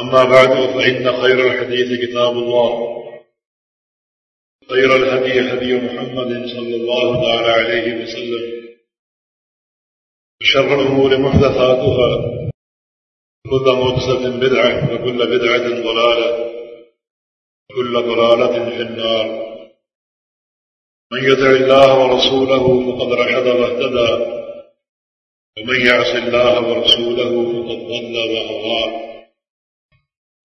أما بعد، فإن خير الحديث كتاب الله. خير الهدي هدي محمد صلى الله تعالى عليه وسلم. وشر الأمور محدثاتها. كل مقصد بدعة، وكل بدعة ضلالة. وكل ضلالة في النار. من يدع الله ورسوله فقد رشد واهتدى. ومن يعص الله ورسوله فقد ضل وأضاع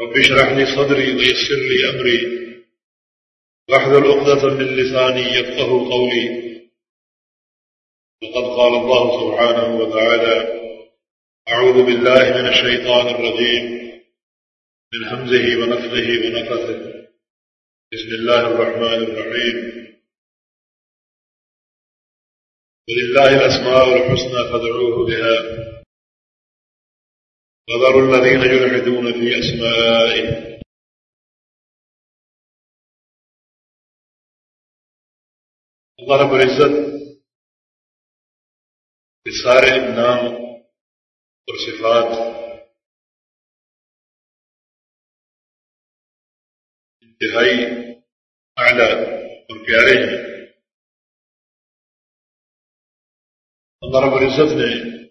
رب اشرح لي صدري ويسر لي أمري. واحذر عقدة من لساني يفقه قولي. وقد قال الله سبحانه وتعالى أعوذ بالله من الشيطان الرجيم. من حمزه ونفخه ونفثه. بسم الله الرحمن الرحيم. ولله الأسماء الحسنى فادعوه بها. وذروا الذين يلحدون في أسمائه. اللہ رب العزت کے سارے نام اور صفات انتہائی اعلی اور پیارے ہیں۔ اللہ رب العزت نے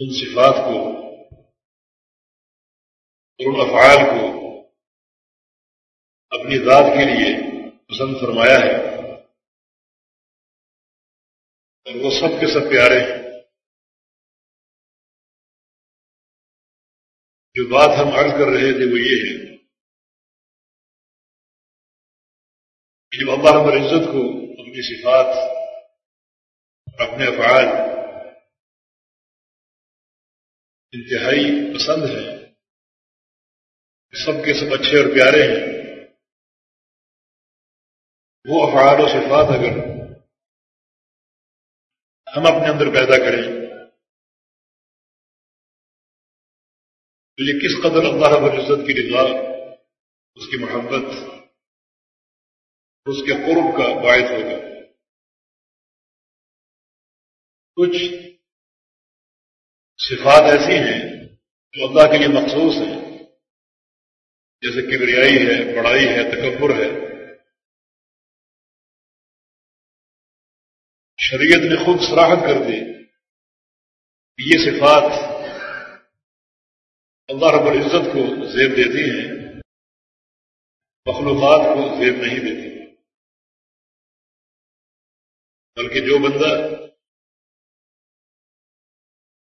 ان صفات کو، اور ان افعال کو اپنی ذات کے لیے پسند فرمایا ہے۔ اور وہ سب کے سب پیارے ہیں۔ جو بات ہم عرض کر رہے تھے وہ یہ ہے کہ جب اللہ رب العزت کو اپنی صفات اپنے افعال انتہائی پسند ہے۔ سب کے سب اچھے اور پیارے ہیں۔ وہ افعال و صفات اگر ہم اپنے اندر پیدا کریں، تو یہ کس قدر اللہ رب العزت کی رضا، اس کی محبت، اس کے قرب کا باعث ہوگا۔ کچھ صفات ایسی ہیں جو اللہ کے لیے مخصوص ہیں۔ جیسے کبریائی ہے، بڑائی ہے، تکبر ہے۔ شریعت نے خود سراہد کر دی کہ یہ صفات اللہ رب العزت کو زیب دیتی ہیں، مخلوقات کو زیب نہیں دیتی۔ بلکہ جو بندہ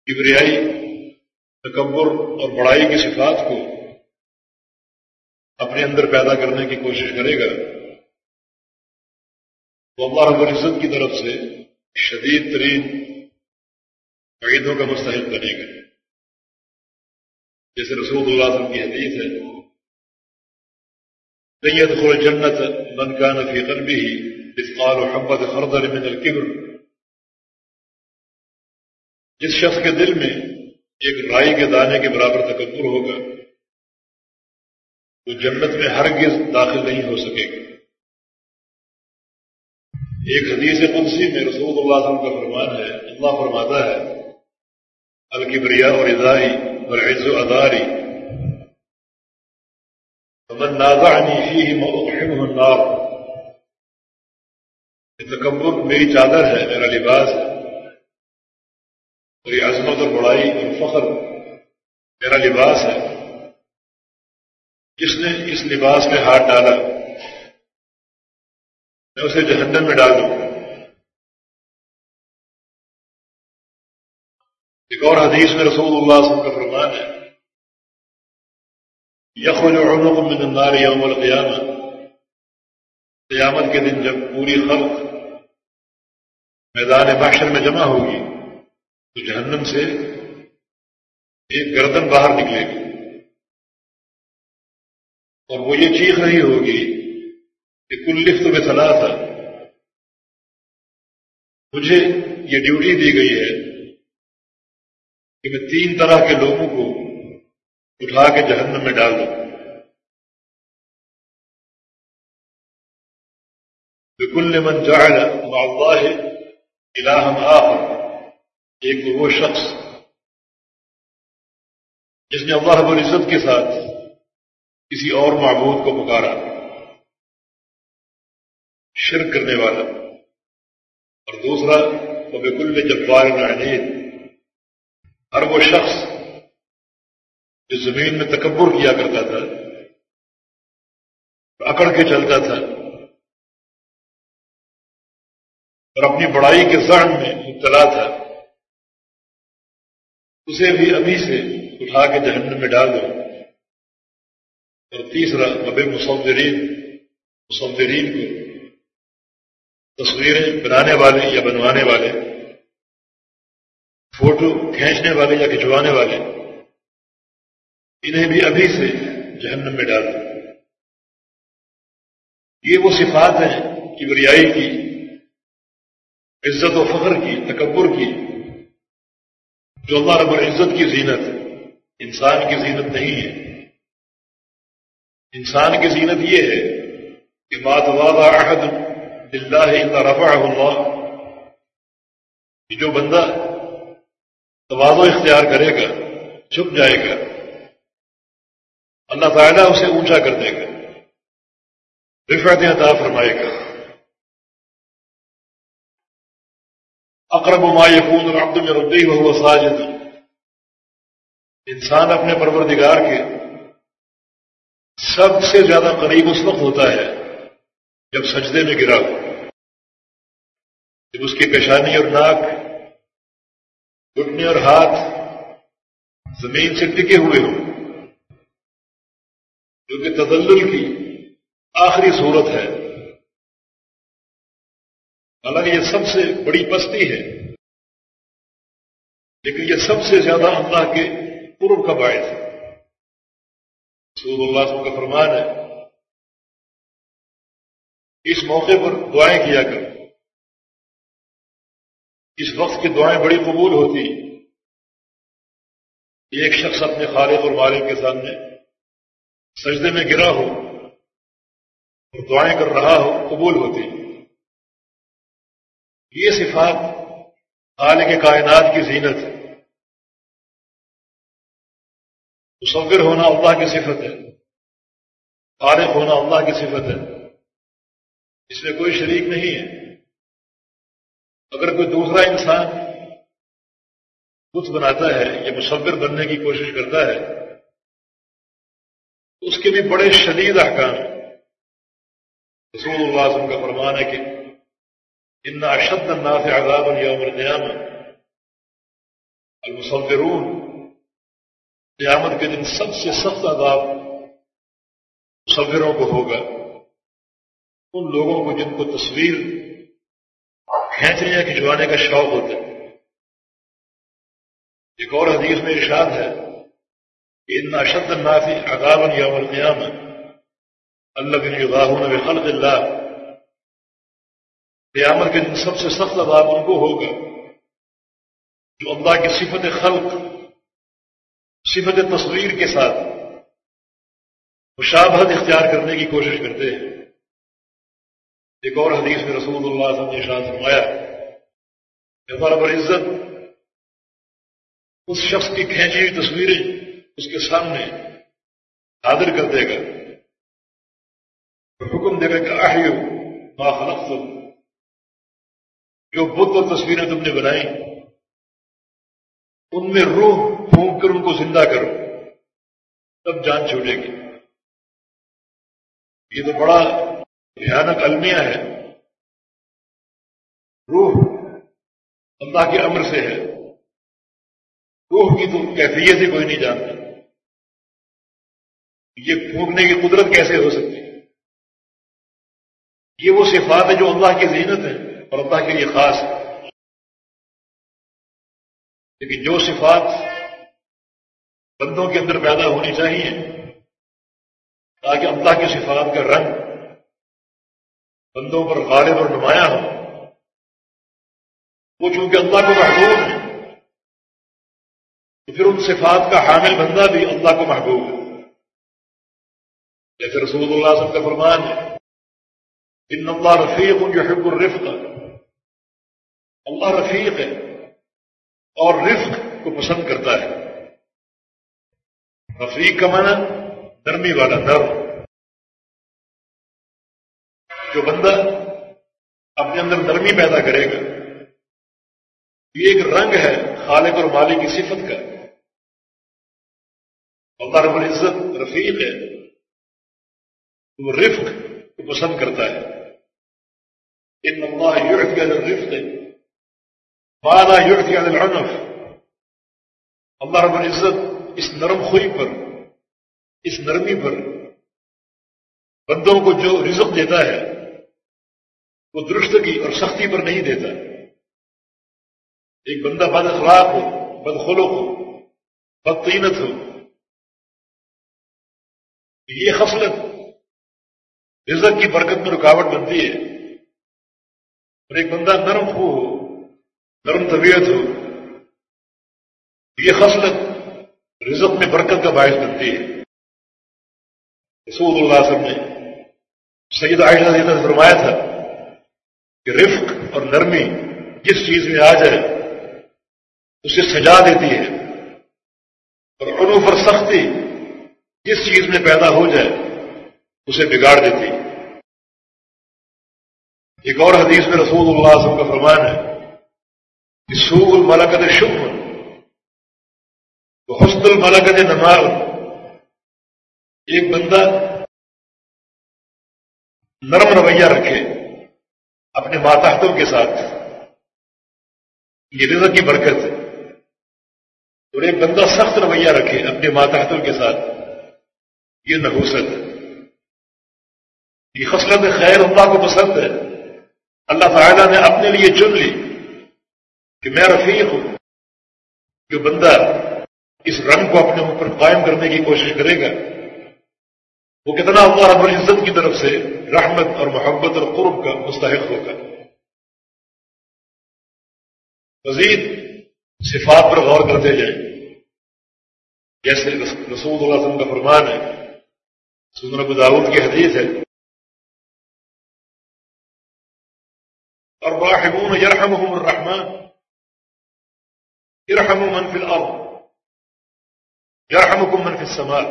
کبریائی تکبر اور بڑائی کی صفات کو اپنے اندر پیدا کرنے کی کوشش کرے گا، تو اللہ رب العزت کی طرف سے شدید ترین عقیدوں کا مستحق بنے گا۔ جیسے رسول اللہ علیہ وسلم کی حدیث ہے سید خور جنت من کا نفی قلبی ہی اسقال و حبت خردر من القبر جس شخص کے دل میں ایک رائی کے دانے کے برابر تکبر ہوگا، وہ جنت میں ہرگز داخل نہیں ہو سکے گا۔ ایک حدیث قدسی میں رسول اللہ علیہ وسلم کا فرمان ہے، اللہ فرماتا ہے الکبریا اور ادائی اور عز و اداری من نازعنی فیہ موقعہ النار۔ تکبر میری چادر ہے، میرا لباس ہے۔ عظمت اور بڑائی اور فخر میرا لباس ہے۔ جس نے اس لباس میں ہاتھ ڈالا، میں اسے جہنم میں ڈال دوں۔ ایک اور حدیث میں رسول اللہ صلی اللہ علیہ وسلم کا فرمان ہے۔ یخل عنق من النار یوم القیامہ۔ قیامت کے دن جب پوری خلق میدان محشر میں جمع ہوگی تو جہنم سے ایک گردن باہر نکلے گی۔ اور وہ یہ چیخ رہی ہوگی کہ کل لفت میں سلا تھا۔ مجھے یہ ڈیوٹی دی گئی ہے کہ میں تین طرح کے لوگوں کو اٹھا کے جہنم میں ڈال دوں۔ بالکل من جعل مع اللہ الہم آخر۔ ایک وہ شخص جس نے اللہ رب العزت کے ساتھ کسی اور معبود کو پکارا، شرک کرنے والا، اور دوسرا، وہ بالکل جبار نعنید ہر وہ شخص جو زمین میں تکبر کیا کرتا تھا، اکڑ کے چلتا تھا، اور اپنی بڑائی کے ذہن میں مبتلا تھا۔ اسے بھی ابھی سے اٹھا کے جہنم میں ڈال دو۔ اور تیسرا اب مصورین مصورین کو تصویریں بنانے والے یا بنوانے والے، فوٹو کھینچنے والے یا کھنچوانے والے، انہیں بھی ابھی سے جہنم میں ڈال دو۔ یہ وہ صفات ہیں کہ بریائی کی، عزت و فخر کی، تکبر کی جو اللہ رب العزت کی زینت انسان کی زینت نہیں ہے۔ انسان کی زینت یہ ہے کہ ماتواد عہد اللہ رفع اللہ۔ کہ جو بندہ توازو اختیار کرے گا، چھپ جائے گا۔ اللہ تعالیٰ اسے اونچا کر دے گا۔ رفعت عطا فرمائے گا۔ اقرب ما یقون العبد میں ربی ہو ساجد. انسان اپنے پروردگار کے سب سے زیادہ قریب اس وقت ہوتا ہے جب سجدے میں گرا ہو، جب اس کی پیشانی اور ناک، گھٹنے اور ہاتھ زمین سے ٹکے ہوئے ہوں، جو کہ تدلل کی آخری صورت ہے۔ حالانکہ یہ سب سے بڑی پستی ہے، لیکن یہ سب سے زیادہ اللہ کے قرب کا باعث ہے۔ سعود اللہ کا فرمان ہے، اس موقع پر دعائیں کیا کر۔ اس وقت کی دعائیں بڑی قبول ہوتی۔ ایک شخص اپنے خالق اور مالک کے سامنے سجدے میں گرا ہو اور دعائیں کر رہا ہو، قبول ہوتی۔ یہ صفات خالق کائنات کی زینت ہے۔ مصور ہونا اللہ کی صفت ہے۔ فارغ ہونا اللہ کی صفت ہے۔ اس میں کوئی شریک نہیں ہے۔ اگر کوئی دوسرا انسان بت بناتا ہے یا مصور بننے کی کوشش کرتا ہے اس کے بھی بڑے شدید احکام رسول اللہ وسلم کا فرمان ہے کہ ان اشد الناس عذاب یوم القیامہ المصورون قیامت کے دن سب سے سخت عذاب مصوروں کو ہوگا. ان لوگوں کو جن کو تصویر کھینچنے یا کھنچوانے کا شوق ہوتا ہے. ایک اور حدیث میں ارشاد ہے کہ ان اشد النافی عذاب یوم القیامہ اللہ بن یضاہون بخلق اللہ قیامت کے دن سب سے سخت عذاب ان کو ہوگا جو اللہ کی صفت خلق، صفت تصویر کے ساتھ مشابہت اختیار کرنے کی کوشش کرتے ہیں۔ ایک اور حدیث میں رسول اللہ صلی اللہ علیہ وسلم نے فرمایا کہ ہمارا بر عزت، اس شخص کی کھینچی ہوئی تصویریں اس کے سامنے حاضر کر دے گا۔ حکم دے گا کہ آہیو ما خلق جو بدھ اور تصویریں تم نے بنائی، ان میں روح پھونک کر ان کو زندہ کرو، تب جان چھوٹے گی۔ یہ تو بڑا بھیانک المیہ ہے۔ روح اللہ کے امر سے ہے۔ روح کی تو کیفیت ہی کوئی نہیں جانتا۔ یہ پھونکنے کی قدرت کیسے ہو سکتی؟ ہے یہ وہ صفات ہے جو اللہ کی زینت ہے اور اللہ کے لیے خاص ہے لیکن جو صفات بندوں کے اندر پیدا ہونی چاہیے، تاکہ اللہ کی صفات کا رنگ بندوں پر غالب اور نمایاں ہو۔ وہ چونکہ اللہ کو محبوب ہے تو پھر ان صفات کا حامل بندہ بھی اللہ کو محبوب ہے۔ جیسے رسول اللہ صلی کا فرمان ہے، ان اللہ رفیق جو حب الرفق. اللہ رفیق ہے اور رفق کو پسند کرتا ہے۔ رفیق کا معنی نرمی والا نرم۔ جو بندہ اپنے اندر نرمی پیدا کرے گا یہ ایک رنگ ہے خالق اور مالک کی صفت کا۔ اللہ رب العزت رفیق ہے، وہ رفق کو پسند کرتا ہے۔ ان اللہ یورف کے اندر رفق ہے بالا یورف کے اندر اللہ رب العزت اس نرم خوئی پر، اس نرمی پر بندوں کو جو رزق دیتا ہے، وہ درستگی اور سختی پر نہیں دیتا۔ ایک بندہ بد اخلاق ہو، بد خلق ہو، بد قیمت ہو یہ خصلت رزق کی برکت میں رکاوٹ بنتی ہے۔ اور ایک بندہ نرم خو ہو نرم طبیعت ہو یہ خصلت رزق میں برکت کا باعث بنتی ہے۔ رسول اللہ صلی نے سید عائشہ سے فرمایا تھا کہ رفق اور نرمی جس چیز میں آ جائے، اسے سجا دیتی ہے اور عنوف اور سختی جس چیز میں پیدا ہو جائے، اسے بگاڑ دیتی ہے۔ ایک اور حدیث میں رسول اللہ وسلم کا فرمان ہے سوگ الملکت شکر، تو حسن الملکت نمال ایک بندہ نرم رویہ رکھے اپنے ماتحتوں کے ساتھ، یہ رزق کی برکت۔ ہے اور ایک بندہ سخت رویہ رکھے اپنے ماتحتوں کے ساتھ، یہ نحوست۔ ہے یہ خصلت خیر اللہ کو پسند ہے۔ اللہ تعالیٰ نے اپنے لیے چن لی۔ کہ میں رفیق ہوں، جو بندہ اس رنگ کو اپنے اوپر قائم کرنے کی کوشش کرے گا، وہ کتنا اللہ رب العزت کی طرف سے رحمت اور محبت اور قرب کا مستحق ہوگا۔ مزید صفات پر غور کرتے جائیں۔ جیسے رسول اللہ وسلم کا فرمان ہے سنر ابو داود کی حدیث ہے۔ اور باحبون یرحمهم الرحمن۔ یرحم من فی الارض یرحمکم من فی السماء.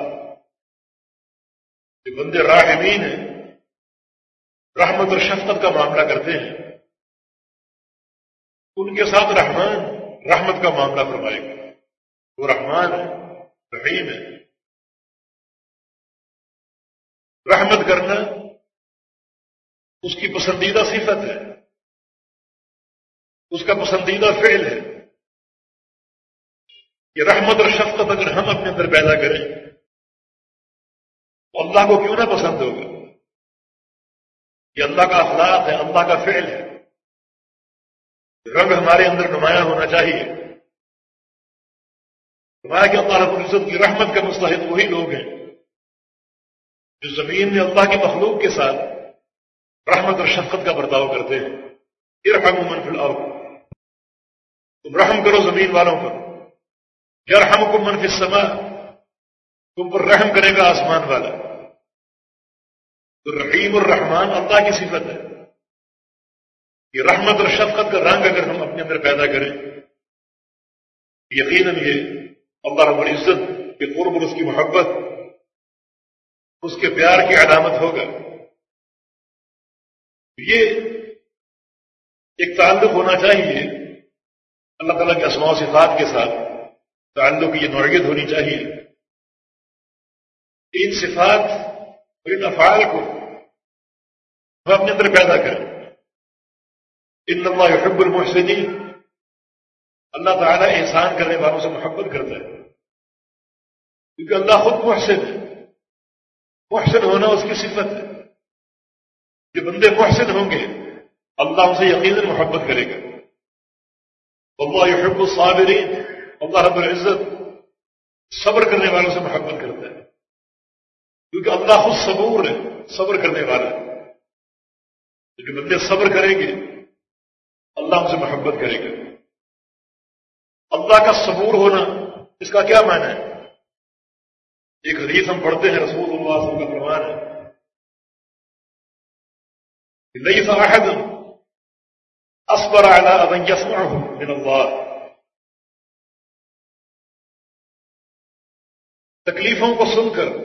جو بندے راحمین ہیں. رحمت اور شفقت کا معاملہ کرتے ہیں. ان کے ساتھ رحمان، رحمت کا معاملہ فرمائے گا. وہ رحمان ہے رحیم ہے رحمت کرنا اس کی پسندیدہ صفت ہے. اس کا پسندیدہ فعل ہے. یہ رحمت اور شفقت اگر ہم اپنے اندر پیدا کریں اللہ کو کیوں نہ پسند ہوگا؟ یہ اللہ کا اخلاق ہے، اللہ کا فعل ہے۔ رنگ ہمارے اندر نمایاں ہونا چاہیے۔ نمایاں کہ اللہ رب العزت کی رحمت کا مستحق وہی لوگ ہیں جو زمین میں اللہ کی مخلوق کے ساتھ رحمت اور شفقت کا برتاؤ کرتے ہیں۔ یہ رحم من فی الارض۔ تم رحم کرو زمین والوں پر۔ یا رحم کو منفی سما تم پر رحم کرے گا آسمان والا۔ تو رحیم الرحمان اللہ کی صفت ہے۔ یہ رحمت اور شفقت کا رنگ اگر ہم اپنے اندر پیدا کریں، یقیناً یہ اللہ رب العزت کے قرب اور اس کی محبت، اس کے پیار کی علامت ہوگا۔ یہ ایک تعلق ہونا چاہیے اللہ تعالیٰ کے اسماع صفات کے ساتھ۔ تعلق کی یہ نوعیت ہونی چاہیے۔ ان صفات اور ان افعال کو وہ اپنے اندر پیدا کریں۔ ان اللہ يحب المحسنین۔ اللہ تعالیٰ احسان کرنے والوں سے محبت کرتا ہے۔ کیونکہ اللہ خود محسن ہے۔ محسن ہونا اس کی صفت ہے۔ جو بندے محسن ہوں گے، اللہ ان سے یقیناً محبت کرے گا۔ اللہ يحب الصابرین۔ اللہ رب العزت صبر کرنے والوں سے محبت کرتا ہے۔ کیونکہ اللہ خود صبور ہے، صبر کرنے والا ہے۔ بندے صبر کریں گے، اللہ سے محبت کرے گا۔ اللہ کا صبور ہونا اس کا کیا معنی ہے؟ ایک حدیث ہم پڑھتے ہیں، رسول اللہ صلی اللہ علیہ وسلم کا فرمان ہے۔ ليس أحد أصبر على أن يسمعه من الله تکلیفوں کو سن کر،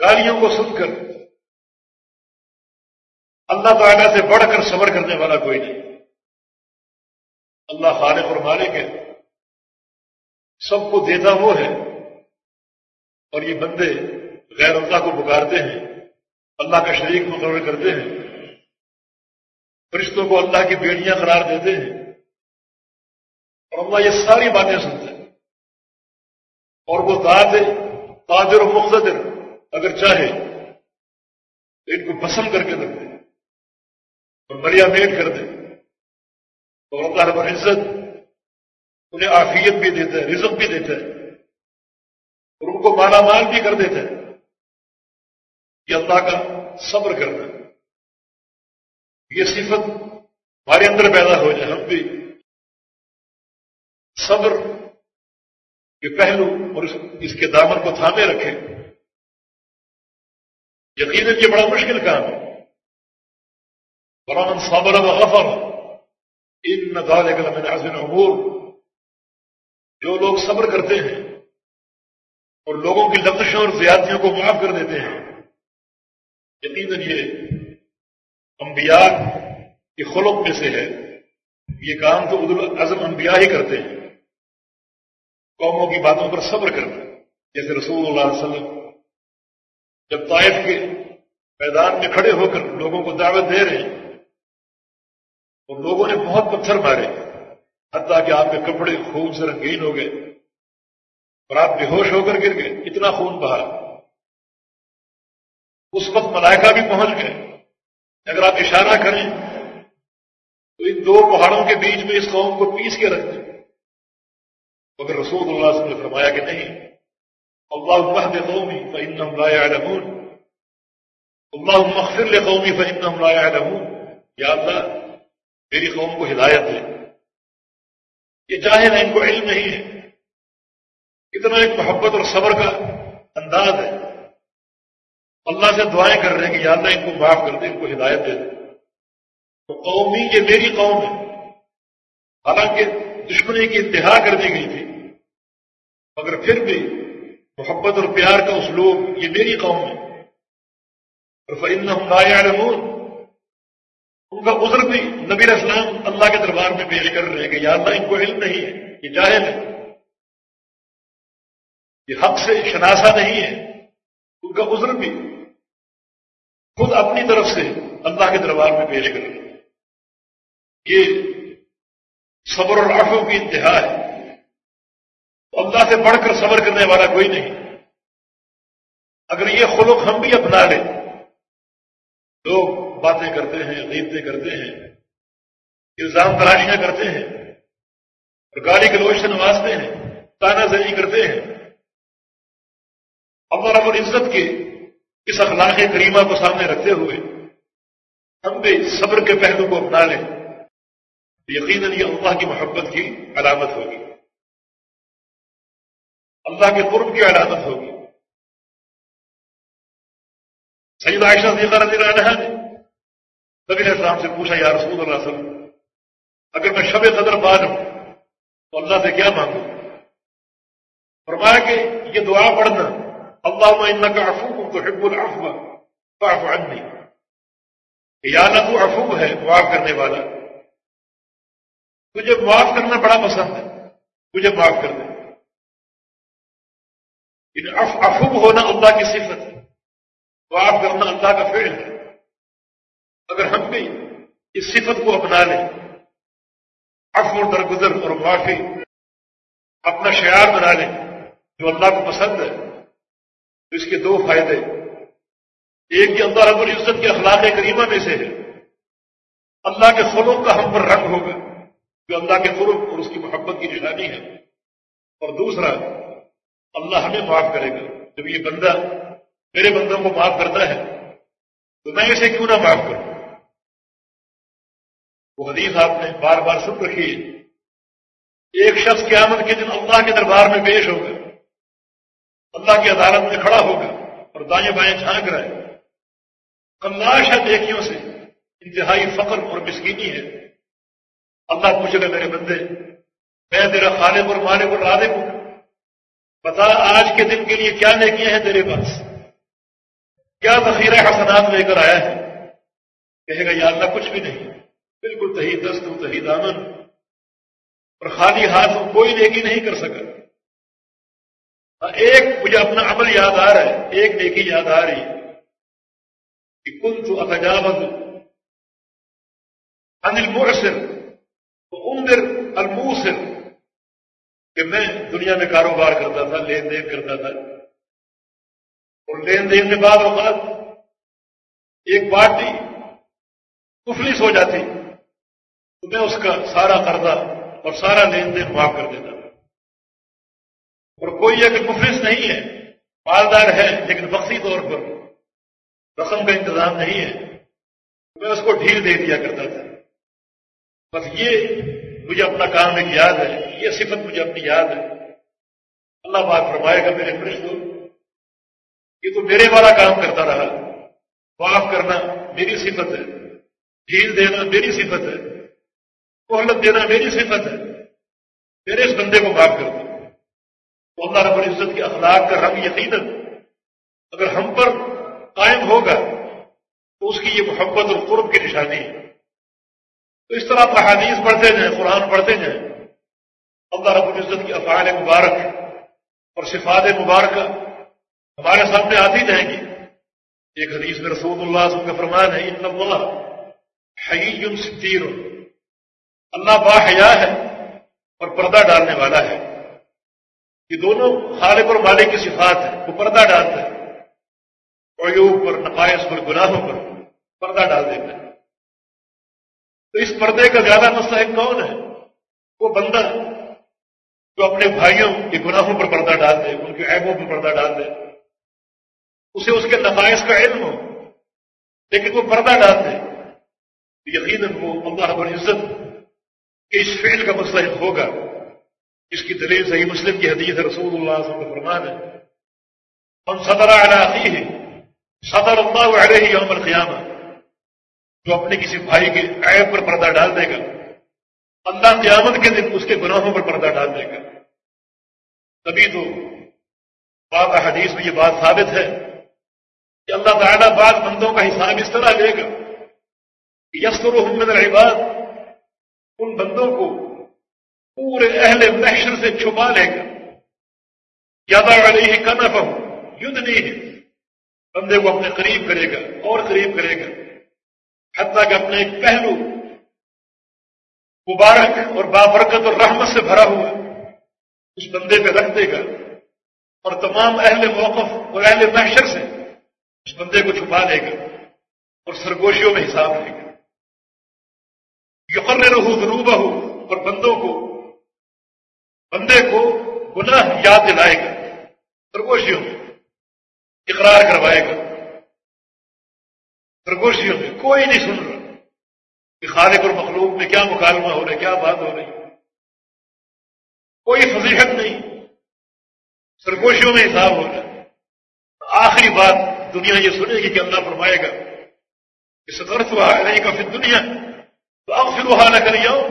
گالیوں کو سن کر، اللہ تعالیٰ سے بڑھ کر صبر کرنے والا کوئی نہیں۔ اللہ خالق اور مالک ہے۔ سب کو دیتا وہ ہے۔ اور یہ بندے غیر اللہ کو پکارتے ہیں۔ اللہ کا شریک مقرر کرتے ہیں۔ فرشتوں کو اللہ کی بیڑیاں قرار دیتے ہیں۔ اور اللہ یہ ساری باتیں سنتے ہیں۔ اور وہ ذات تاجر و مختصر اگر چاہے تو ان کو پسند کر کے رکھ دے۔ اور مریا میٹ کر دے۔ اور اللہ رب العزت انہیں آفیت بھی دیتا ہے، رزق بھی دیتا ہے۔ اور ان کو مالا مال بھی کر دیتا ہے۔ یہ اللہ کا صبر کرنا۔ یہ صفت ہمارے اندر پیدا ہو جائے ہم بھی صبر کے پہلو اور اس کے دامن کو تھامے رکھیں۔ یقیناً یہ بڑا مشکل کام ہے۔ قرآن صابر و غفر ان نظارے کا میں عبور جو لوگ صبر کرتے ہیں اور لوگوں کی لفظوں اور زیادتیوں کو معاف کر دیتے ہیں، یقیناً یہ انبیاء کے خلق میں سے ہے۔ یہ کام تو عدل اعظم انبیاء ہی کرتے ہیں۔ قوموں کی باتوں پر صبر کرنا۔ جیسے رسول اللہ علیہ وسلم جب طائف کے میدان میں کھڑے ہو کر لوگوں کو دعوت دے رہے ہیں اور لوگوں نے بہت پتھر مارے، حتیٰ کہ آپ کے کپڑے خون سے رنگین ہو گئے اور آپ بے ہوش ہو کر گر گئے۔ اتنا خون بہا۔ اس وقت ملائکہ بھی پہنچ گئے۔ اگر آپ اشارہ کریں، تو ان دو پہاڑوں کے بیچ میں اس قوم کو پیس کے رکھ دیں۔ مگر رسول اللہ صلی اللہ علیہ وسلم نے فرمایا کہ نہیں۔ اللہ قومی فإنهم لا يعلمون۔ اللہ مغفر قومی فإنهم لا يعلمون۔ یا اللہ، میری قوم کو ہدایت دے۔ یہ جاہل ہے ان کو علم نہیں ہے۔ کتنا ایک محبت اور صبر کا انداز ہے۔ اللہ سے دعائیں کر رہے ہیں کہ یا اللہ، ان کو معاف کر دے، ان کو ہدایت دے دے۔ تو قومی یہ میری قوم ہے۔ حالانکہ دشمنی کی انتہا کر دی گئی تھی۔ مگر پھر بھی محبت اور پیار کا اسلوب یہ میری قوم ہے۔ اور فن ہم رمون ان کا عذر بھی نبی اسلام اللہ کے دربار میں پیش کر رہے ہیں کہ یا اللہ ان کو علم نہیں ہے، یہ جاہل ہے۔ یہ حق سے شناسا نہیں ہے۔ ان کا عذر بھی خود اپنی طرف سے اللہ کے دربار میں پیش کر رہے یہ صبر اور عفو کی انتہا ہے۔ اللہ سے بڑھ کر صبر کرنے والا کوئی نہیں۔ اگر یہ خلق ہم بھی اپنا لیں۔ لوگ باتیں کرتے ہیں، غیبتیں کرتے ہیں، الزام تلاشیاں کرتے ہیں، اور گالی گلوچ سے نوازتے ہیں، تانا زنی کرتے ہیں۔ اللہ رب العزت کے اس اخلاق کریمہ کو سامنے رکھتے ہوئے ہم بھی صبر کے پہلو کو اپنا لیں۔ یقیناً یہ اللہ کی محبت کی علامت ہوگی۔ اللہ کے قرب کی علامت ہوگی۔ سید عائشہ رضی اللہ عنہ نے نبی علیہ السلام سے پوچھا، یا رسول اللہ علیہ وسلم، اگر میں شب قدر بعد ہوں تو اللہ سے کیا مانگوں؟ فرمایا کہ یہ دعا پڑھنا اللہ ان کا افو تو حب العفو فاعف عني یا نہ تو افو ہے معاف کرنے والا۔ تجھے معاف کرنا بڑا پسند ہے مجھے معاف کر دے۔ افو ہونا اللہ کی صفت ہے معاف کرنا اللہ کا فعل ہے اگر ہم بھی اس صفت کو اپنا لیں عفو اور درگزر اور معافی اپنا شعار بنا لیں جو اللہ کو پسند ہے تو اس کے دو فائدے. ایک یہ اللہ رب العزت کے اخلاق کریمہ میں سے ہے. اللہ کے فلوں کا ہم پر رنگ ہوگا. جو اللہ کے فروغ اور اس کی محبت کی نشانی ہے. اور دوسرا اللہ ہمیں معاف کرے گا۔ جب یہ بندہ میرے بندوں کو معاف کرتا ہے، تو میں اسے کیوں نہ معاف کروں؟ وہ حدیث آپ نے بار بار سن رکھی ہے۔ ایک شخص قیامت کے دن اللہ کے دربار میں پیش ہوگا۔ اللہ کی عدالت میں کھڑا ہوگا اور دائیں بائیں جھانک رہا ہے۔ کلاش ہے دیکھیوں سے انتہائی فخر اور مسکینی ہے۔ اللہ پوچھے گا، میرے بندے، میں تیرا خالق اور مالک اور رادے ہوں۔ بتا آج کے دن کے لیے کیا لے کیے ہیں تیرے پاس؟ کیا ذخیرہ حسنات لے کر آیا ہے؟ کہے گا، یا اللہ، کچھ بھی نہیں۔ بالکل تہی دست ہوں، تہی دامن۔ اور خالی ہاتھ ہوں، کوئی نیکی نہیں کر سکا۔ ہاں, ایک مجھے اپنا عمل یاد آ رہا ہے، ایک نیکی یاد آ رہی ہے کہ کل تو اخجاوز انل مرسر تو عمر الموسر۔ دنیا میں کاروبار کرتا تھا، لین دین کرتا تھا۔ اور لین دین کے بعد اوقات ایک پارٹی کفلس ہو جاتی تو میں اس کا سارا قرضہ اور سارا لین دین معاف کر دیتا۔ اور کوئی اگر مفلس نہیں ہے، مالدار ہے، لیکن وقتی طور پر رقم کا انتظام نہیں ہے میں اس کو ڈھیل دے دیا کرتا تھا۔ بس یہ مجھے اپنا کام ایک یاد ہے، یہ صفت مجھے اپنی یاد ہے۔ اللہ بات فرمائے گا میرے فرش کو یہ تو میرے والا کام کرتا رہا۔ معاف کرنا میری صفت ہے۔ ڈھیل دینا میری صفت ہے۔ مہلت دینا میری صفت ہے۔ میرے اس بندے کو معاف کر دو۔ تو اللہ رب العزت کے اخلاق کا رنگ یقیناً اگر ہم پر قائم ہوگا، تو اس کی یہ محبت اور قرب کی نشانی ہے۔ تو اس طرح آپ احادیث پڑھتے جائیں، قرآن پڑھتے جائیں۔ اللہ رب العزت کی افعال مبارک اور صفات مبارکہ ہمارے سامنے آتی جائیں گی۔ ایک حدیث میں رسول اللہ صلی اللہ علیہ وسلم کا فرمان ہے، ان اللہ حی ستیر اللہ با حیا ہے اور پردہ ڈالنے والا ہے۔ یہ دونوں خالق اور مالک کی صفات ہے وہ پردہ ڈالتا ہے عیوب پر، نقائص پر، گناہوں پر پردہ ڈال دیتا ہے تو اس پردے کا زیادہ مستحق کون ہے؟ وہ بندہ جو اپنے بھائیوں کے گناہوں پر پردہ ڈال دے، ان کے عیبوں پر پردہ ڈال دے۔ اسے اس کے نقائص کا علم ہو، لیکن وہ پردہ ڈال دے۔ یقیناً وہ اللہ رب العزت کے اس فعل کا مستحق ہوگا۔ اس کی دلیل صحیح مسلم کی حدیث رسول اللہ صلی اللہ علیہ وسلم فرمان ہے۔ ہم صدر علاقی ہے صدر اللہ علیہ یوم القیامہ۔ جو اپنے کسی بھائی کے عیب پر پردہ ڈال دے گا اللہ قیامت کے دن اس کے گناہوں پر پردہ ڈال دے گا۔ تبھی تو بات حدیث میں یہ بات ثابت ہے کہ اللہ تعالیٰ بعض بندوں کا حساب اس طرح لے گا۔ یسر من العباد، ان بندوں کو پورے اہل محشر سے چھپا لے گا۔ زیادہ علیہ کنف یدھ نہیں ہے بندے کو اپنے قریب کرے گا اور قریب کرے گا۔ حتیٰ کہ اپنے ایک پہلو مبارک اور بابرکت اور رحمت سے بھرا ہوا اس بندے پہ رکھ دے گا اور تمام اہل موقف اور اہل محشر سے اس بندے کو چھپا لے گا اور سرگوشیوں میں حساب لے گا۔ یقر رہو ضروبہ ہو اور بندوں کو، بندے کو گناہ یاد دلائے گا، سرگوشیوں میں اقرار کروائے گا۔ سرگوشیوں میں کوئی نہیں سن رہا۔ کہ خالق اور مخلوق میں کیا مکالمہ ہو رہا ہے، کیا بات ہو رہی کوئی فضیحت نہیں۔ سرگوشیوں میں حساب ہو رہا ہے۔ آخری بات دنیا یہ سنے گی کہ اللہ فرمائے گا کہ سترت ہوا نہیں کا پھر دنیا تو اب پھر وہاں نہ کر جاؤ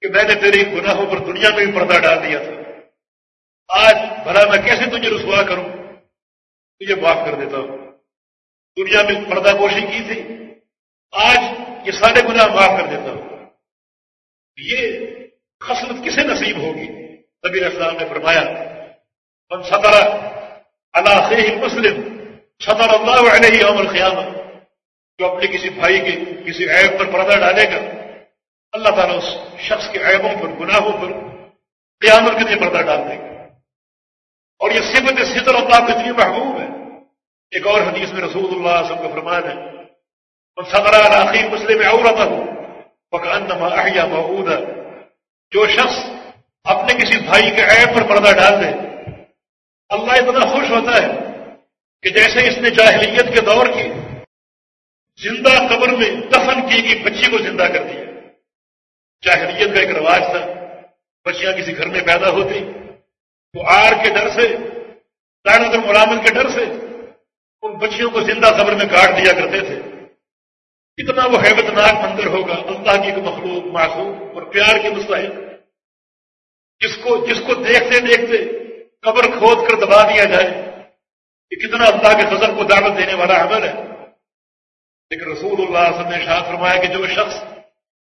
کہ میں نے تیرے گناہوں پر دنیا میں بھی پردہ ڈال دیا تھا۔ آج بھلا میں کیسے تجھے رسوا کروں؟ تجھے معاف کر دیتا ہوں۔ دنیا میں پردہ پوشی کی تھی۔ آج یہ سارے گناہ معاف کر دیتا ہوں۔ یہ خصلت کسے نصیب ہوگی؟ نبی اسلام نے فرمایا، من سترا اللہ سے مسلم سطر اللہ علیہ یوم القیامت جو اپنے کسی بھائی کے کسی عیب پر پردہ ڈالے گا، اللہ تعالیٰ اس شخص کے عیبوں پر، گناہوں پر قیامت کے لیے پردہ ڈال دے گا۔ اور یہ صفت ستر اللہ کتنی محبوب ہے۔ ایک اور حدیث میں رسول اللہ وسلم کا فرمان ہے اور صدر علاقی مسلم عورت ہوں پکان احیا محبود جو شخص اپنے کسی بھائی کے عیب پر پردہ ڈال دے، اللہ اتنا خوش ہوتا ہے کہ جیسے اس نے جاہلیت کے دور کی، زندہ قبر میں دفن کی گئی بچی کو زندہ کر دیا۔ جاہلیت کا ایک رواج تھا، بچیاں کسی گھر میں پیدا ہوتی تو آر کے ڈر سے لائنت ملامت کے ڈر سے، ان بچیوں کو زندہ قبر میں کاٹ دیا کرتے تھے۔ اتنا وہ حیبت ناک مندر ہوگا، اللہ کی ایک مخلوق، معصوم اور پیار کی مستحق۔ جس کو جس کو دیکھتے دیکھتے قبر کھود کر دبا دیا جائے کہ کتنا اللہ کے فضل کو دعوت دینے والا عمل ہے۔ لیکن رسول اللہ علیہ وسلم نے شاہ فرمایا کہ جو شخص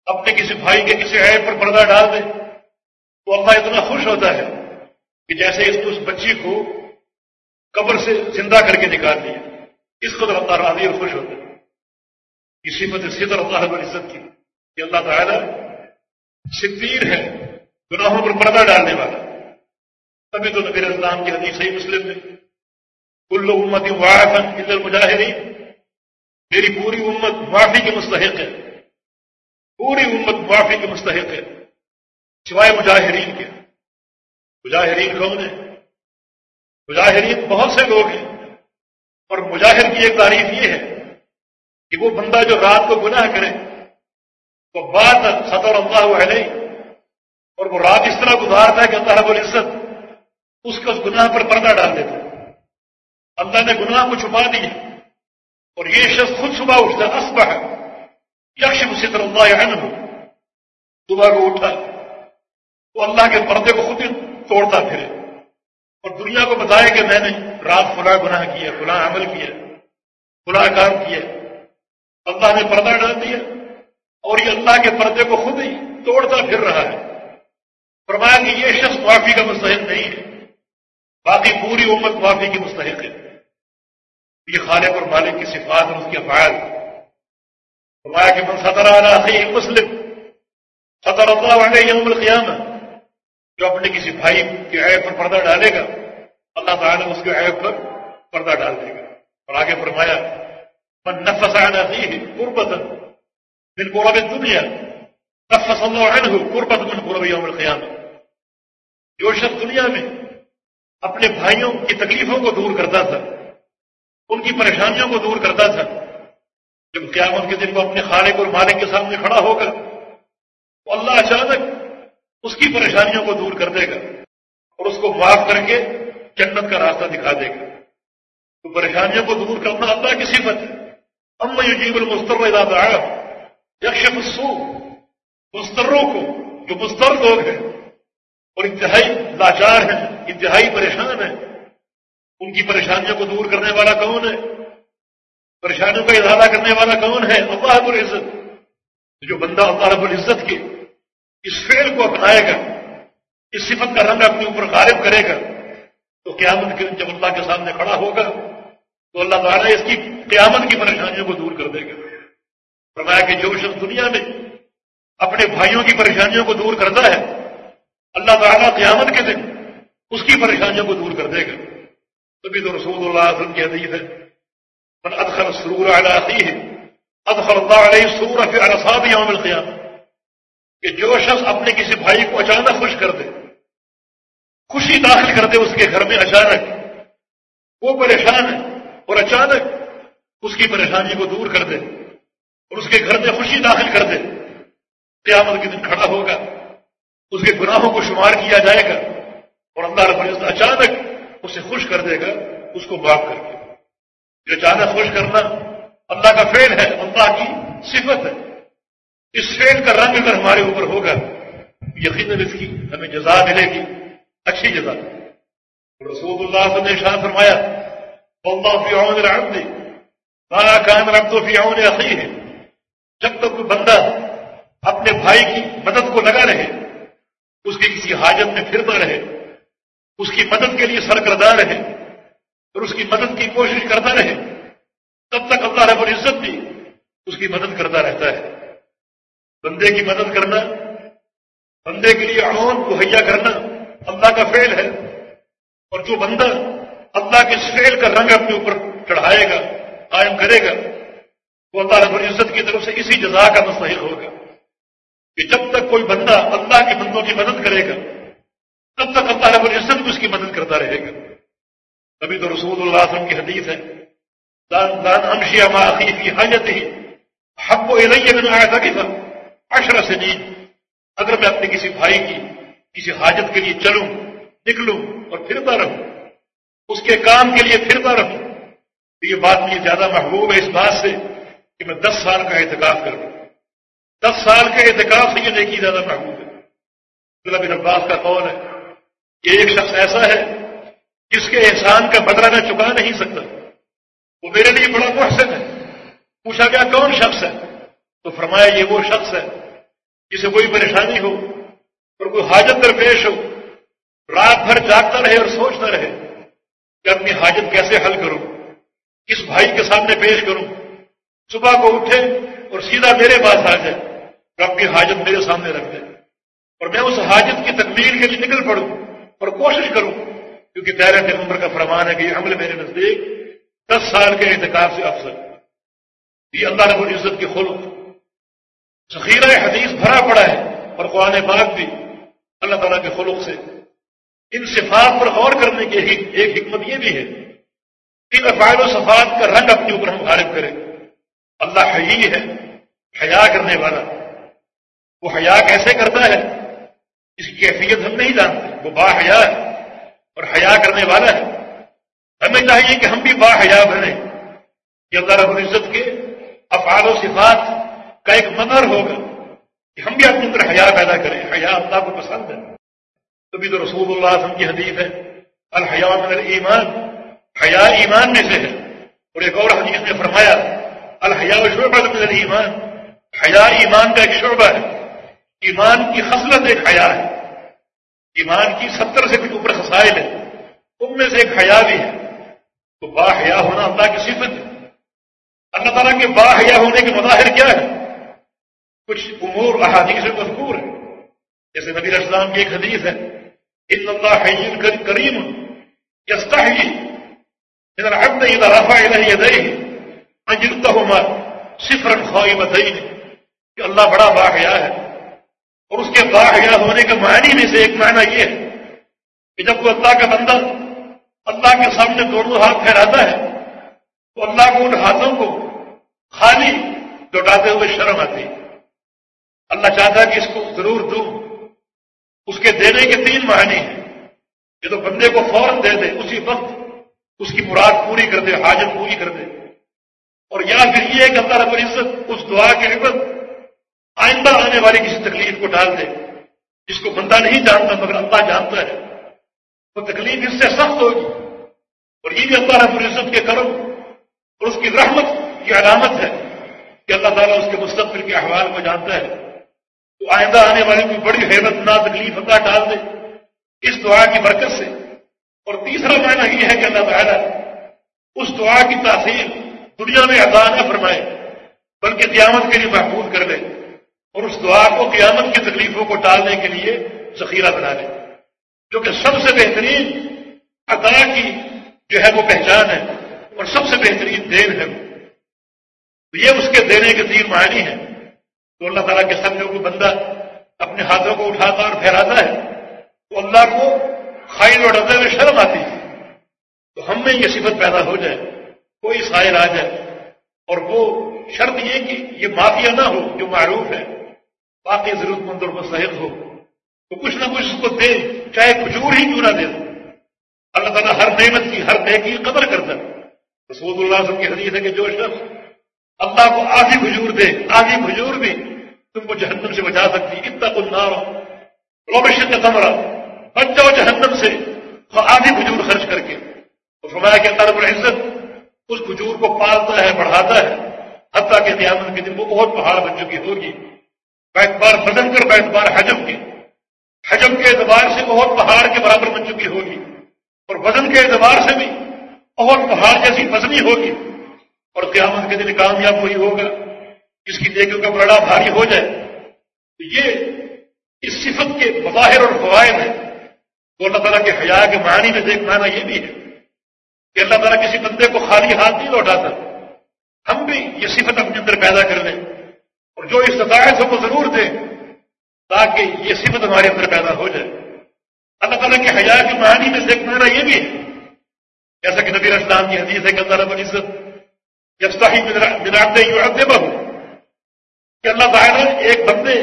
اپنے کسی بھائی کے کسی عیب پر پردہ ڈال دے تو اللہ اتنا خوش ہوتا ہے کہ جیسے اس اس بچی کو قبر سے زندہ کر کے نکال دیا۔ اس قدر اللہ راضی اور خوش ہوتا ہے۔ کسی مت صدر اللہ رب العزت کی کہ اللہ تعالیٰ ستیر ہے، گناہوں پر پردہ ڈالنے والا۔ تبھی تو نبیر اسلام کی حدیث صحیح مسلم میں، کل امت واحد مجاہرین میری پوری امت معافی کے مستحق ہے۔ پوری امت معافی کے مستحق ہے۔ سوائے مجاہرین کے۔ مجاہرین کون ہیں؟ مجاہرین بہت سے لوگ ہیں۔ اور مجاہر کی ایک تعریف یہ ہے کہ وہ بندہ جو رات کو گناہ کرے تو بات سطور اللہ ہوا ہے نہیں اور وہ رات اس طرح گزارتا ہے کہ اللہ رب العزت اس کے اس گناہ پر پردہ ڈال دیتا اللہ نے گناہ کو چھپا دیا، اور یہ شخص خود صبح اٹھتا اسبح یکشم ستر اللہ عنہ۔ صبح کو اٹھا وہ اللہ کے پردے کو خود ہی توڑتا پھرے۔ اور دنیا کو بتایا کہ میں نے رات فلاں گناہ کیا فلاں عمل کیا فلاں کام کیا اللہ نے پردہ ڈال دیا اور یہ اللہ کے پردے کو خود ہی توڑتا پھر رہا ہے۔ فرمایا کہ یہ شخص معافی کا مستحق نہیں ہے۔ باقی پوری امت معافی کی مستحق ہے۔ یہ خالق اور مالک کی صفات اور اس کے افعال۔ فرمایا کہ من صدر علی مسلم، صدر اللہ علیہ یوم القیامہ، جو اپنے کسی بھائی کے عیب پر پردہ ڈالے گا، اللہ تعالیٰ اس کے عیب پر پردہ ڈال دے گا۔ اور آگے فرمایا من نفس عن اخیه قربتا من قرب الدنیا نفس اللہ عنہ قربتا من قرب یوم القیامہ جو شخص دنیا میں اپنے بھائیوں کی تکلیفوں کو دور کرتا تھا، ان کی پریشانیوں کو دور کرتا تھا، جب قیامت کے دن کو اپنے خالق اور مالک کے سامنے کھڑا ہوگا تو اللہ اچانک اس کی پریشانیوں کو دور کر دے گا اور اس کو معاف کر کے جنت کا راستہ دکھا دے گا۔ تو پریشانیوں کو دور کرنا اللہ کی صفت ہے۔ ام یجیب المستر ادا آیا یکش مسو مستروں کو، جو مستر لوگ ہیں، اور انتہائی لاچار ہیں، انتہائی پریشان ہیں، ان کی پریشانیوں کو دور کرنے والا کون ہے؟ پریشانیوں کا ارادہ کرنے والا کون ہے؟ اللہ رب العزت. جو بندہ اللہ رب العزت کے اس فیل کو اپنائے گا، اس صفت کا رنگ اپنے اوپر غالب کرے گا، تو قیامت کے جب اللہ کے سامنے کھڑا ہوگا تو اللہ تعالیٰ اس کی قیامت کی پریشانیوں کو دور کر دے گا۔ فرمایا کہ جو شخص دنیا میں اپنے بھائیوں کی پریشانیوں کو دور کرتا ہے، اللہ تعالیٰ قیامت کے دن اس کی پریشانیوں کو دور کر دے گا۔ تبھی تو رسول اللہ علیہ وسلم کی حدیث ہے، من ادخل سرور علی اخیہ، ادخل اللہ علیہ سرور فی عرصاب یوم القیامہ۔ کہ جو شخص اپنے کسی بھائی کو اچانک خوش کر دے، خوشی داخل کر دے اس کے گھر میں اچانک، وہ پریشان ہے۔ اور اچانک اس کی پریشانی کو دور کر دے اور اس کے گھر میں خوشی داخل کر دے۔ قیامت کے دن کھڑا ہوگا۔ اس کے گناہوں کو شمار کیا جائے گا اور اللہ رب العزت اچانک اسے خوش کر دے گا، اس کو معاف کر کے جو زیادہ خوش کرنا اللہ کا فیل ہے، اللہ کی صفت ہے۔ اس فیل کا رنگ اگر ہمارے اوپر ہوگا، یقیناً اس کی ہمیں جزا ملے گی، اچھی جزا۔ رسول اللہ نے شاہ فرمایا اللہ فی عون العبد ما کان العبد فی عون اخیہ جب تک کوئی بندہ اپنے بھائی کی مدد کو لگا رہے، اس کی کسی حاجت میں پھرتا رہے، اس کی مدد کے لیے سرکردار ہے اور اس کی مدد کی کوشش کرتا رہے، تب تک اللہ رب العزت بھی اس کی مدد کرتا رہتا ہے۔ بندے کی مدد کرنا، بندے کے لیے عون مہیا کرنا اللہ کا فعل ہے، اور جو بندہ اللہ کے اس فعل کا رنگ اپنے اوپر چڑھائے گا، قائم کرے گا۔ وہ اللہ رب العزت کی طرف سے اسی جزا کا مستحق ہوگا کہ جب تک کوئی بندہ اللہ کے بندوں کی مدد کرے گا، تب تک اللہ رب العزت بھی اس کی مدد کرتا رہے گا۔ ابھی تو رسول اللہ علیہ وسلم کی حدیث ہے، دان دان امشیا ماخی کی حاجت ہی حق و علیہ میں آیا تھا کہ اشر سے نیند اگر میں اپنے کسی بھائی کی، کسی حاجت کے لیے چلوں، نکلوں اور پھرتا رہوں اس کے کام کے لیے پھرتا رہوں۔ تو یہ بات مجھے زیادہ محبوب ہے اس بات سے کہ میں دس سال کا احتکاب کروں دس سال کے احتکاب سے یہ نیکی زیادہ محبوب ہے۔ بن عباس کا قول ہے کہ ایک شخص ایسا ہے جس کے احسان کا بدلہ میں چکا نہیں سکتا۔ وہ میرے لیے بڑا محسن ہے۔ پوچھا گیا، کون شخص ہے؟ تو فرمایا، یہ وہ شخص ہے جسے کوئی پریشانی ہو اور کوئی حاجت درپیش ہو، رات بھر جاگتا رہے اور سوچتا رہے۔ کہ اپنی حاجت کیسے حل کروں؟ کس بھائی کے سامنے پیش کروں؟ صبح کو اٹھے اور سیدھا میرے پاس آ جائے۔ اور اپنی حاجت میرے سامنے رکھ دے۔ اور میں اس حاجت کی تکمیل کے لیے نکل پڑوں اور کوشش کروں، کیونکہ پیارے پیغمبر کا فرمان ہے کہ یہ عمل میرے نزدیک دس سال کے احتکاب سے افسر یہ اللہ رب العزت کی خلق۔ ذخیرہ حدیث بھرا پڑا ہے اور قرآن پاک بھی اللہ تعالیٰ کے خلق سے۔ ان صفات پر غور کرنے کی ایک حکمت یہ بھی ہے ان افعال و صفات کا رنگ اپنے اوپر ہم غالب کریں، اللہ حی ہے، حیا کرنے والا۔ وہ حیا کیسے کرتا ہے؟ اس کی کیفیت ہم نہیں جانتے، وہ با حیا ہے اور حیا کرنے والا ہے۔ ہمیں چاہیے کہ ہم بھی با حیا بنے یہ اللہ رب العزت کے افعال و صفات کا ایک منر ہوگا، کہ ہم بھی اپنے اندر حیا پیدا کریں۔ حیا اللہ کو پسند ہے۔ تبھی تو رسول اللہ وسلم کی حدیث ہے الحیا من ایمان حیا ایمان میں سے ہے۔ اور ایک اور حدیث نے فرمایا الحیا شعبہ من ایمان حیا ایمان کا ایک شعبہ ہے۔ ایمان کی خصلت ایک حیا ہے۔ ایمان کی ستر سے بھی اوپر خسائل ہے ان میں سے ایک حیا بھی ہے۔ تو با حیا ہونا اللہ کی صفت ہے۔ اللہ تعالیٰ کے با حیا ہونے کے مظاہر کیا ہے کچھ امور، احادیث سے مذکور ہے جیسے نبی اسلام کی ایک حدیث ہے ان اللہ حین کریم یستحی اذا العبد اذا رفع اليه يديه اجرتهما صفرا خائبتين کہ اللہ بڑا باحیا ہے۔ اور اس کے باحیا ہونے کے معنی میں سے ایک معنی یہ ہے کہ جب وہ اللہ کا بندہ اللہ کے سامنے دونوں ہاتھ پھیراتا ہے تو اللہ کو ان ہاتھوں کو خالی لوٹاتے ہوئے شرم آتی اللہ چاہتا ہے کہ اس کو ضرور دوں۔ اس کے دینے کے تین معنی ہیں۔ یہ تو بندے کو فوراً دے دے، اسی وقت اس کی مراد پوری کر دے، حاجت پوری کر دے۔ اور یا پھر یہ کہ اللہ رب العزت اس دعا کے عبت آئندہ آنے والی کسی تکلیف کو ڈال دے۔ جس کو بندہ نہیں جانتا مگر اللہ جانتا ہے۔ وہ تکلیف اس سے سخت ہوگی۔ اور یہ بھی اللہ رب العزت کے کرم اور اس کی رحمت کی علامت ہے کہ اللہ تعالیٰ اس کے مستقبل کے احوال کو جانتا ہے۔ تو آئندہ آنے والی کوئی بڑی حیرت نہ تکلیف اللہ ڈال دے اس دعا کی برکت سے۔ اور تیسرا معنی یہ ہے کہ اللہ تعالیٰ اس دعا کی تاثیر دنیا میں عطا نہ فرمائے، بلکہ قیامت کے لیے محفوظ کر لے اور اس دعا کو قیامت کی تکلیفوں کو ٹالنے کے لیے ذخیرہ بنا لے۔ جو کہ سب سے بہترین عطا کی جو ہے وہ پہچان ہے اور سب سے بہترین دین ہے وہ۔ یہ اس کے دینے کے تین معنی ہیں۔ تو اللہ تعالیٰ کے سامنے کو بندہ اپنے ہاتھوں کو اٹھاتا اور پھیراتا ہے، تو اللہ کو خائی لوٹاتے ہوئے شرم آتی ہے۔ تو ہم میں یہ صفت پیدا ہو جائے، کوئی سائر آ جائے، اور وہ شرط یہ کہ یہ معافیا نہ ہو، جو معروف ہے باقی ضرورت مند اور مستحق ہو۔ تو کچھ نہ کچھ اس کو دے، چاہے کھجور ہی کیوں نہ دے۔ دو اللہ تعالیٰ ہر نعمت کی، ہر طے کی قدر کرتا ہے۔ رسول اللہ وسلم کی حدیث ہے کہ جو شخص اللہ کو آدھی کھجور دے آدھی کھجور بھی تم کو جہنم سے بچا سکتی۔ اتنا کچھ نہ ہو کا کمرہ بچ جاؤ جہنم سے۔ آدھی کھجور خرچ کر کے۔ تو فرمایا کہ اللہ رب العزت اس کھجور کو پالتا ہے، بڑھاتا ہے۔ حتیٰ کہ قیامت کے دن وہ بہت پہاڑ بن چکی ہوگی۔ اعتبار بدن کر اعتبار حجم کے۔ حجم کے اعتبار سے بہت پہاڑ کے برابر بن چکی ہوگی۔ اور وزن کے اعتبار سے بھی اور پہاڑ جیسی وزنی ہوگی۔ اور قیامت کے دن کامیاب وہی ہوگا اس کی دیکھوں کا بڑا بھاری ہو جائے۔ تو یہ اس صفت کے مظاہر اور فوائد ہیں۔ تو اللہ تعالیٰ کے حیا کے معنی میں دیکھ پانا یہ بھی ہے کہ اللہ تعالیٰ کسی بندے کو خالی ہاتھ نہیں لوٹاتا۔ ہم بھی یہ صفت اپنے اندر پیدا کر لیں اور جو استطاعت ہے وہ ضرور دیں تاکہ یہ صفت ہمارے اندر پیدا ہو جائے۔ اللہ تعالیٰ کے حیا کے معنی میں دیکھ پانا یہ بھی ہے۔ جیسا کہ نبی اسلام کی حدیث ہے کہ اللہ رب العزت جب صاحب مراتے یو بہو کہ اللہ تعالیٰ ایک بندے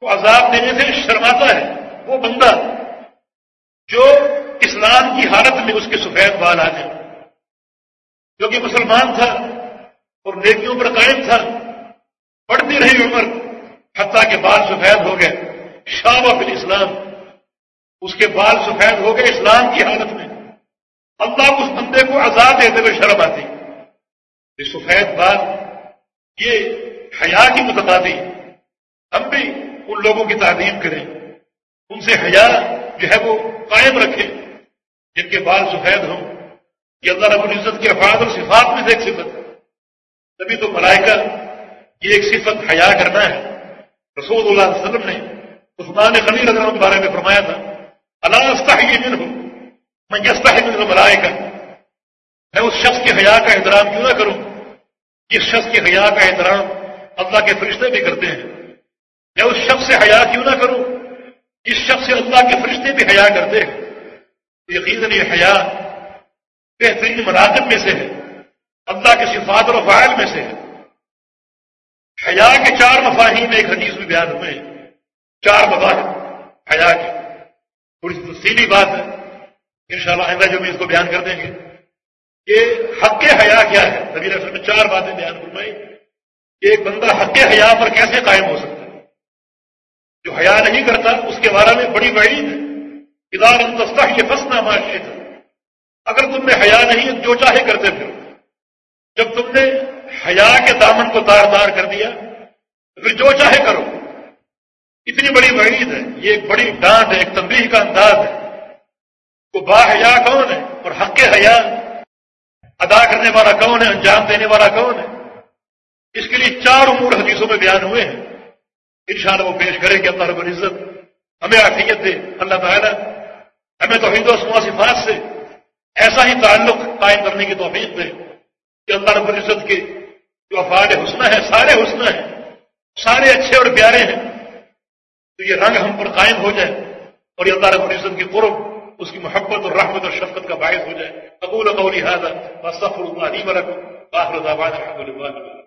کو عذاب دینے سے شرماتا ہے، وہ بندہ جو اسلام کی حالت میں اس کے سفید بال آ جائیں جو کہ مسلمان تھا اور نیکیوں پر قائم تھا پڑھتی رہی عمر، حتیٰ کے بال سفید ہو گئے۔ شام فل اسلام، اس کے بال سفید ہو گئے اسلام کی حالت میں۔ اللہ اس بندے کو آزاد دیتے ہوئے شرم آتی۔ یہ سفید بال یہ حیا کی متبادی ہم بھی ان لوگوں کی تعلیم کریں۔ ان سے حیا جو ہے وہ قائم رکھے جن کے بال سفید ہوں۔ یہ اللہ رب العزت کے افراد اور صفات میں سے ایک صفت تبھی تو ملائکہ یہ ایک صفت حیا کرنا ہے۔ رسول اللہ علیہ وسلم نے عثمان خلیل اللہ کے بارے میں فرمایا تھا اللہ استحی من ہوں میں یستحی من ملائکہ میں اس شخص کی حیا کا احترام کیوں نہ کروں؟ جس شخص کی حیا کا احترام اللہ کے فرشتے بھی کرتے ہیں۔ میں اس شخص سے حیا کیوں نہ کروں؟ اس شخص سے اللہ کے فرشتے بھی حیا کرتے ہیں۔ یقیناً یہ حیا بہترین مراکب میں سے ہے۔ اللہ کے صفات اور فائل میں سے ہے۔ حیا کے چار مفاہیم ایک حدیث میں بیان ہوئے ہیں۔ چار مفاہم حیا کے۔ تھوڑی سی تفصیلی بات ہے۔ ان شاء اللہ جو میں اس کو بیان کر دیں گے کہ حق حیا کیا ہے؟ نبی رسول میں چار باتیں بیان فرمائی کہ ایک بندہ حق حیا پر کیسے قائم ہو سکتا ہے؟ جو حیا نہیں کرتا، اس کے بارے میں بڑی بڑی ہے۔ ادار انتستا یہ فسنا معاشی تھا اگر تم نے حیا نہیں جو چاہے کرتے پھر جب تم نے حیا کے دامن کو تار دار کر دیا، پھر جو چاہے کرو۔ اتنی بڑی وعید ہے۔ یہ ایک بڑی ڈانٹ ہے، ایک تنبیہ کا انداز ہے۔ وہ با حیا کون ہے؟ اور حق حیا ادا کرنے والا کون ہے؟ انجام دینے والا کون ہے؟ اس کے لیے چار امور حدیثوں میں بیان ہوئے ہیں۔ انشاءاللہ وہ پیش کرے کہ اللہ رب العزت ہمیں عقیت دے۔ اللہ تعالیٰ ہمیں توحید و صفات سے ایسا ہی تعلق قائم کرنے کی توفیق دے کہ اللہ رب العزت کے جو افعال حسنہ ہے سارے حسنہ ہیں، سارے اچھے اور پیارے ہیں، تو یہ رنگ ہم پر قائم ہو جائے اور یہ اللہ رب العزت کی قرب اس کی محبت اور رحمت اور شفقت کا باعث ہو جائے۔ قبول قولی هذا واستغفر الله لي ولكم واخر دعوانا الحمد لله